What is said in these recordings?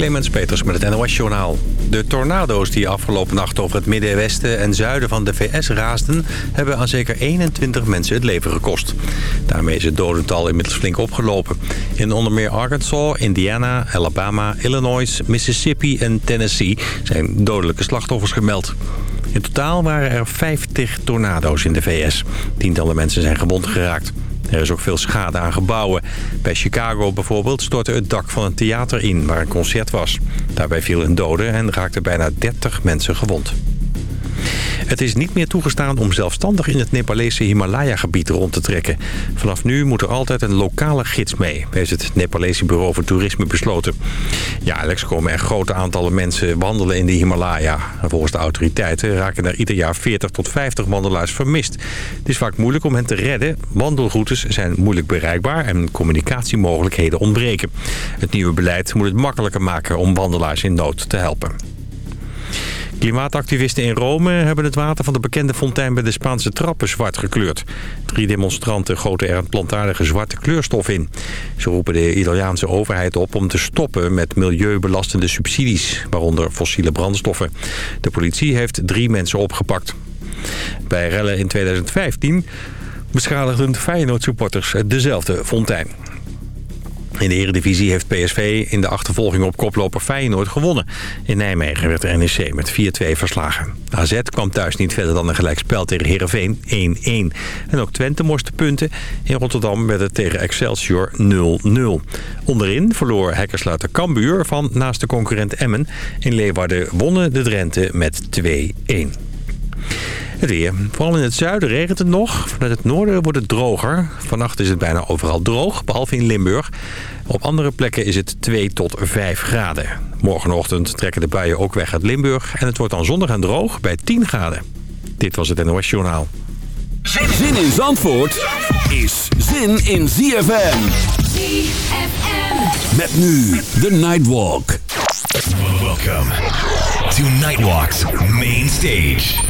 Clemens Peters met het NOS-journaal. De tornado's die afgelopen nacht over het middenwesten en zuiden van de VS raasden... hebben aan zeker 21 mensen het leven gekost. Daarmee is het dodental inmiddels flink opgelopen. In onder meer Arkansas, Indiana, Alabama, Illinois, Mississippi en Tennessee... zijn dodelijke slachtoffers gemeld. In totaal waren er 50 tornado's in de VS. Tientallen mensen zijn gewond geraakt. Er is ook veel schade aan gebouwen. Bij Chicago bijvoorbeeld stortte het dak van een theater in waar een concert was. Daarbij viel een dode en raakten bijna 30 mensen gewond. Het is niet meer toegestaan om zelfstandig in het Nepalese Himalaya-gebied rond te trekken. Vanaf nu moet er altijd een lokale gids mee, heeft het Nepalese Bureau voor Toerisme besloten. Jaarlijks komen er grote aantallen mensen wandelen in de Himalaya. volgens de autoriteiten raken er ieder jaar 40 tot 50 wandelaars vermist. Het is vaak moeilijk om hen te redden. Wandelroutes zijn moeilijk bereikbaar en communicatiemogelijkheden ontbreken. Het nieuwe beleid moet het makkelijker maken om wandelaars in nood te helpen. Klimaatactivisten in Rome hebben het water van de bekende fontein bij de Spaanse trappen zwart gekleurd. Drie demonstranten goten er een plantaardige zwarte kleurstof in. Ze roepen de Italiaanse overheid op om te stoppen met milieubelastende subsidies, waaronder fossiele brandstoffen. De politie heeft drie mensen opgepakt. Bij rellen in 2015 beschadigden Feyenoord-supporters dezelfde fontein. In de Eredivisie heeft PSV in de achtervolging op koploper Feyenoord gewonnen. In Nijmegen werd de NEC met 4-2 verslagen. AZ kwam thuis niet verder dan een gelijkspel tegen Heerenveen 1-1. En ook Twente moest punten. In Rotterdam werd het tegen Excelsior 0-0. Onderin verloor hekkersluiter Cambuur van naast de concurrent Emmen. In Leeuwarden wonnen de Drenthe met 2-1. Het weer. Vooral in het zuiden regent het nog. Vanuit het noorden wordt het droger. Vannacht is het bijna overal droog, behalve in Limburg. Op andere plekken is het 2 tot 5 graden. Morgenochtend trekken de buien ook weg uit Limburg. En het wordt dan zonnig en droog bij 10 graden. Dit was het NOS Journaal. Zin in Zandvoort is zin in ZFM. ZFM. Met nu de Nightwalk. Welcome to Nightwalk's main stage.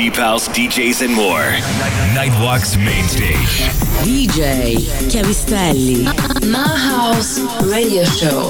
deep house, DJs, and more. Nightwalk's main stage. DJ Chiavistelli. My House Radio Show.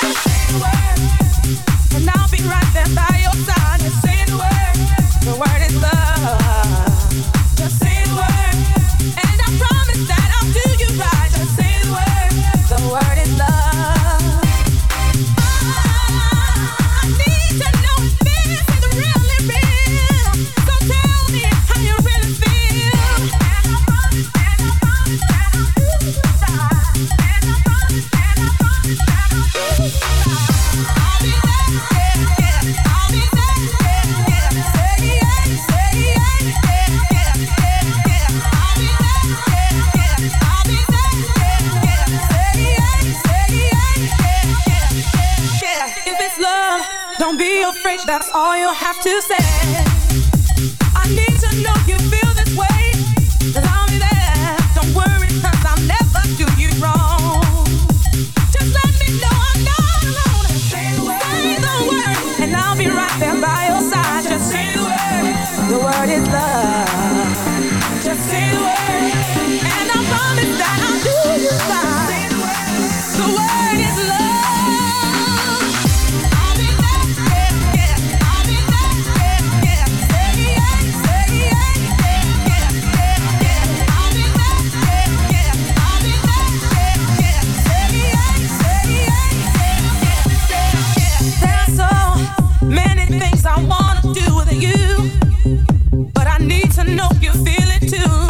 afraid, that's all you have to say. I know you feel it too.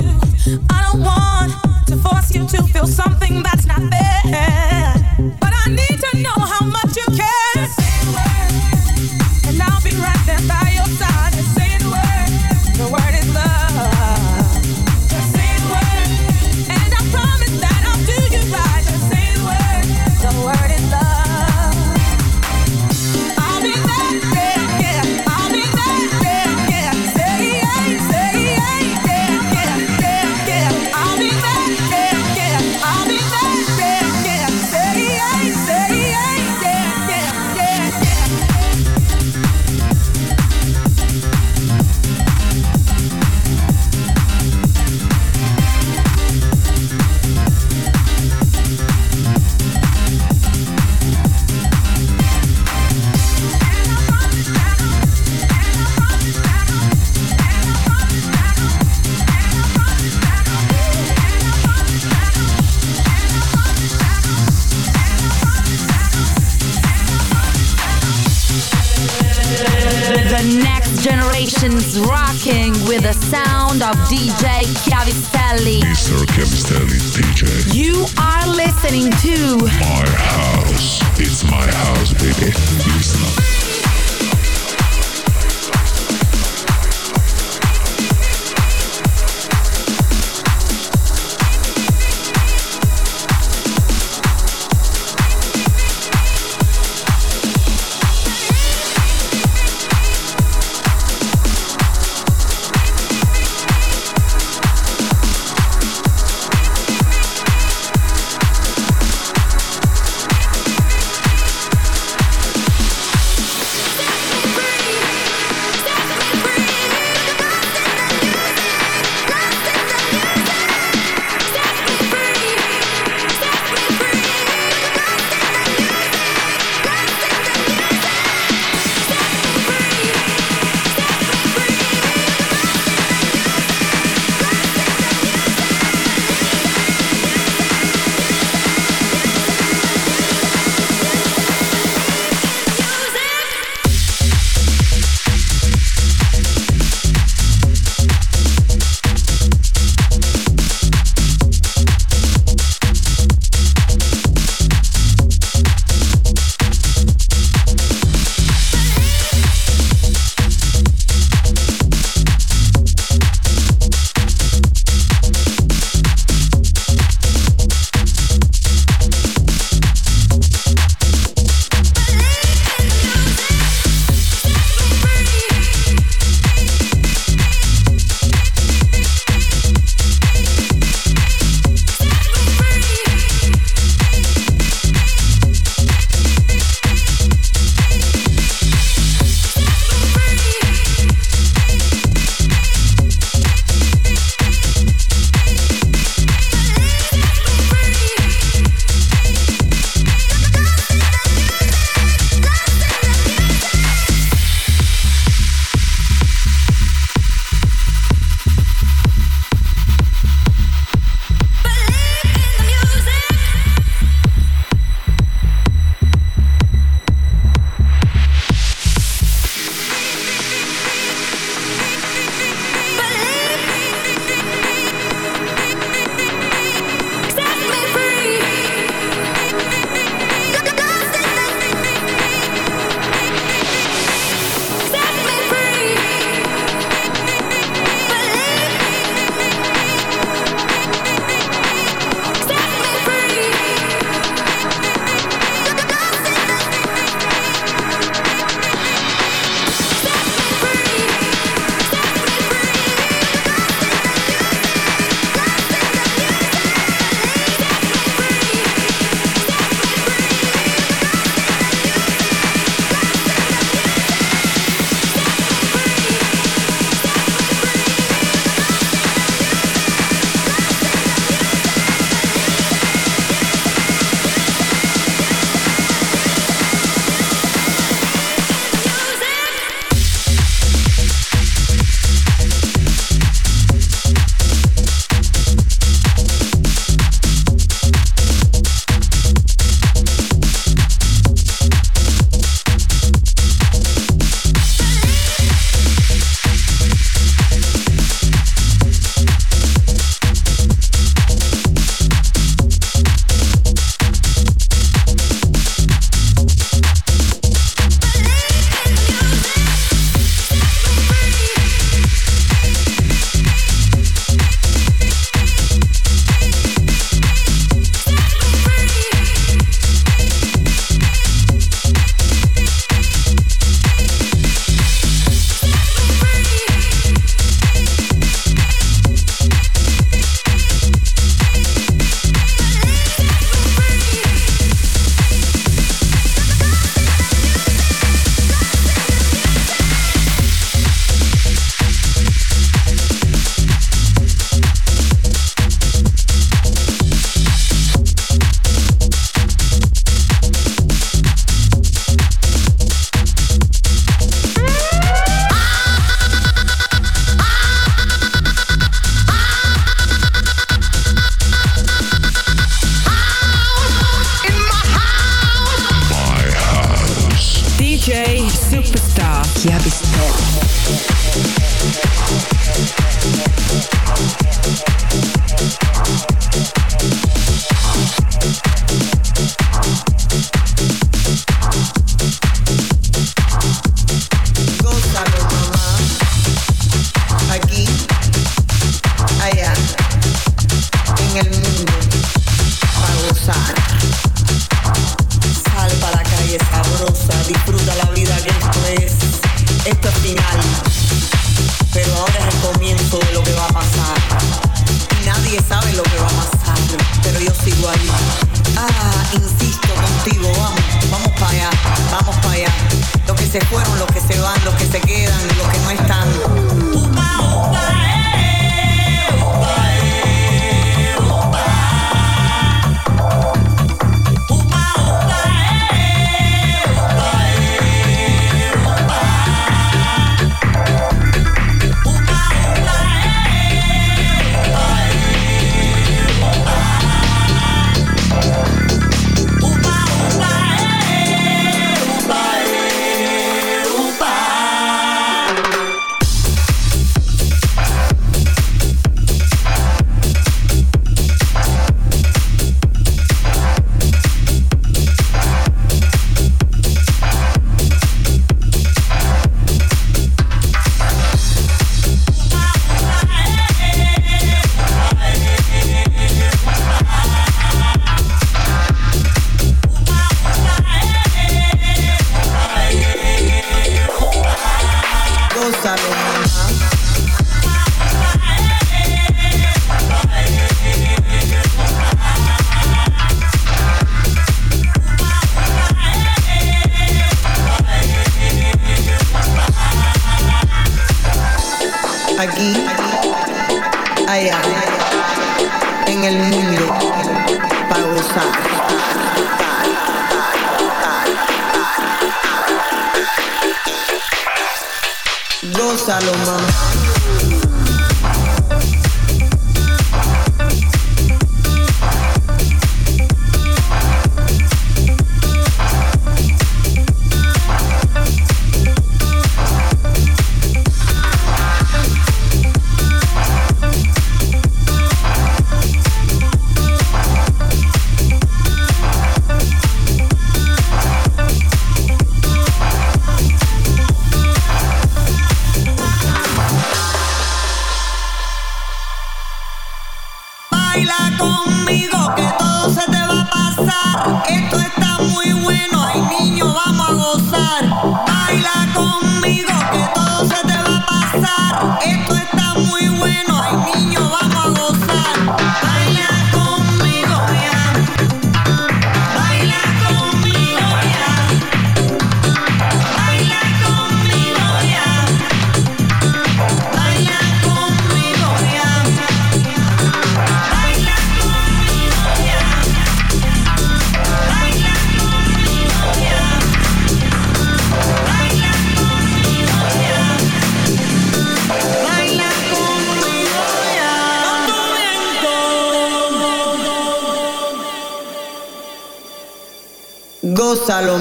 Salomón.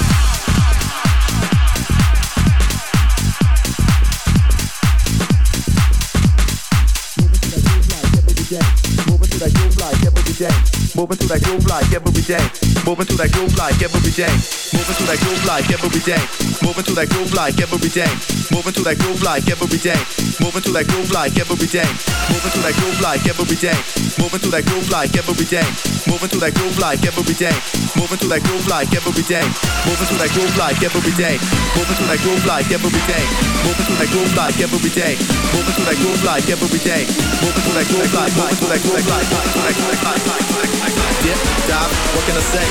Moving to that groove like every day. Moving to that groove like every day. Moving to that groove like every day. Moving to that groove like every day. Moving to that groove like every day. Moving to that groove like every day. Moving to that groove like every day. Moving to that groove like every day Moving to that groove like every day. Moving to that groove like every day. Moving to that groove like every day. Moving to that groove like every day. Moving to that groove like every day. Moving to that groove like every day. Moving to that groove like moving to that groove like moving to that groove like Dip, dive, what can I say?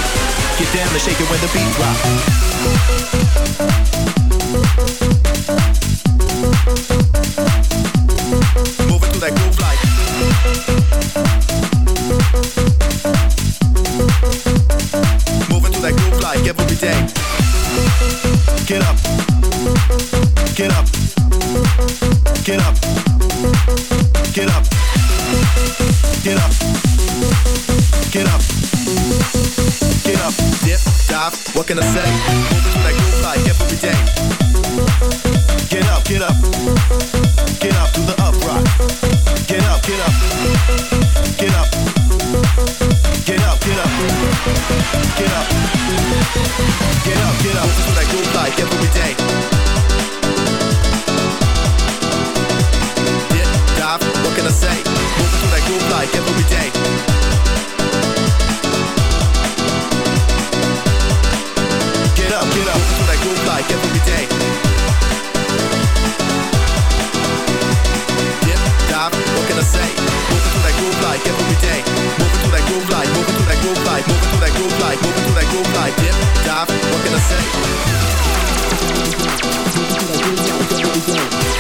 Get down and shake it when the beat drop. Dive, what can I say? Moving to that groove like every day. Get up, get up. Get up to the up rock. Get up, get up. Get up. Get up, get up. Get up. Get up, get up. Moving to that groove like. Dip, dive, what can I say?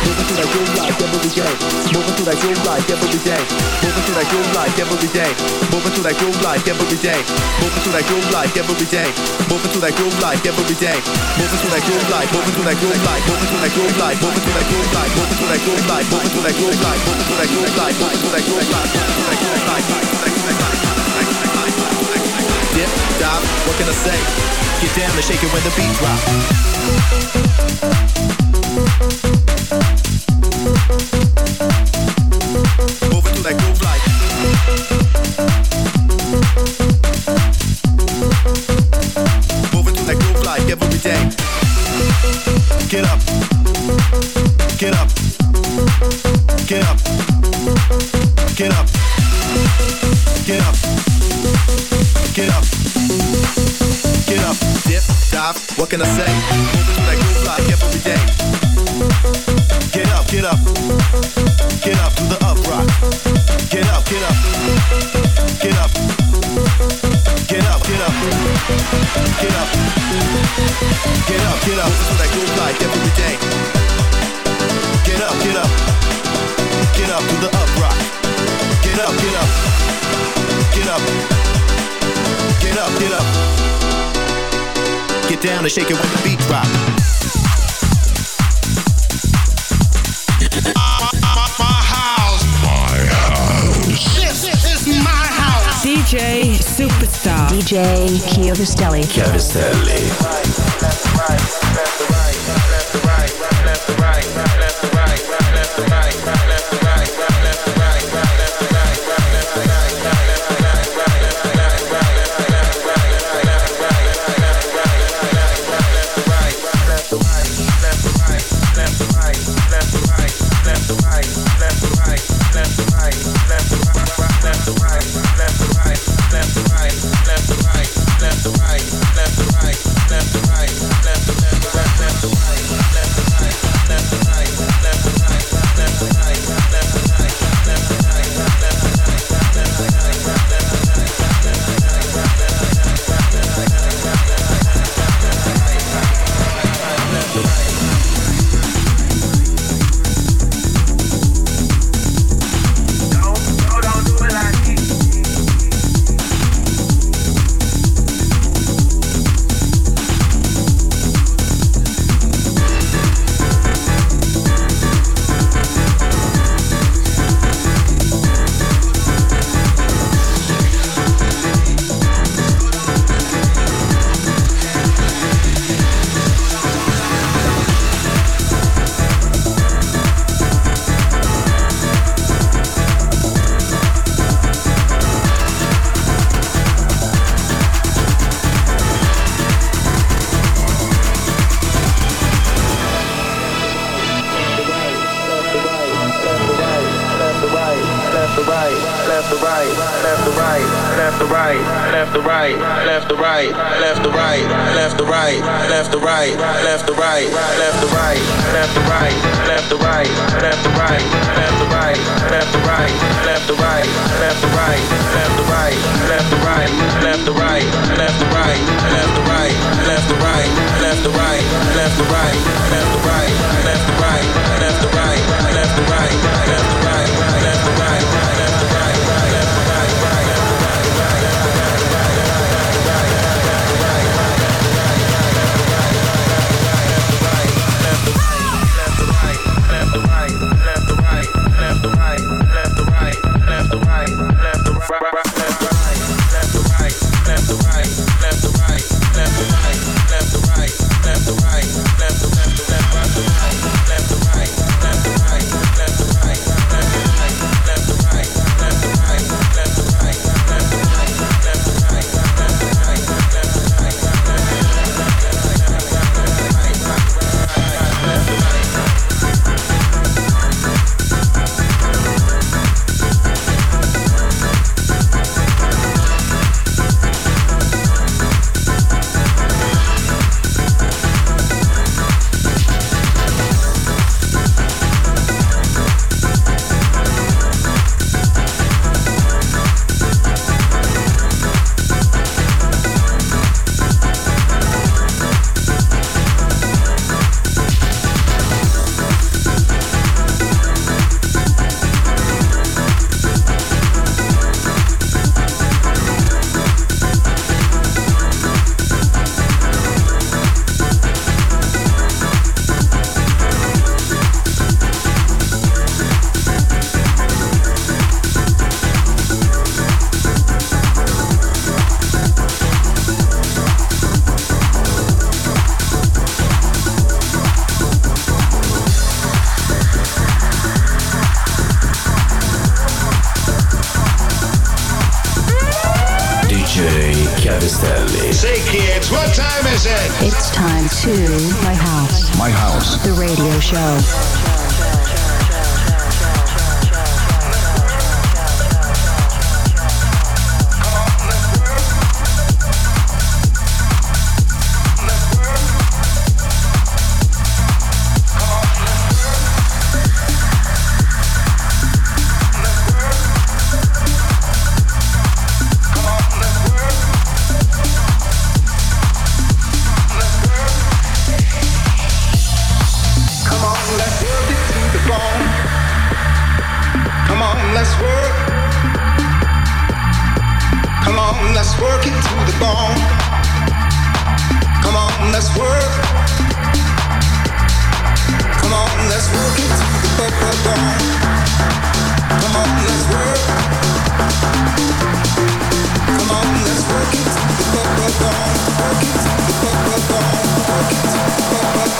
Moving to that groove like every day. Moving to that groove like every day. Moving to that groove like every day. Moving to that groove like every day. Moving to that groove like every day. Moving to that groove like every day. Moving to that groove like, moving to that groove like, moving to that groove like, moving to that groove like, moving to that groove like, moving to that groove like, moving to that groove like, moving to that groove like, moving to that groove like, What can I say? Get down and shake it when the beat drop. What can I say? That groove like every day. Get up, get up. Get up to the up rock Get up, get up. Get up. Get up, get up. Get up. Get up, get up. That groove like every day. Get up, get up. Get up to the up rock Get up, get up. Get up. Get up, get up Get down and shake it when the beat drop This is my house. DJ Superstar. DJ Chiavistelli. left to right, left right, left right, left right, left right. Come on, let's work. Come on, let's work it. Come on, let's work. Come on, let's work it. Work it. Work it.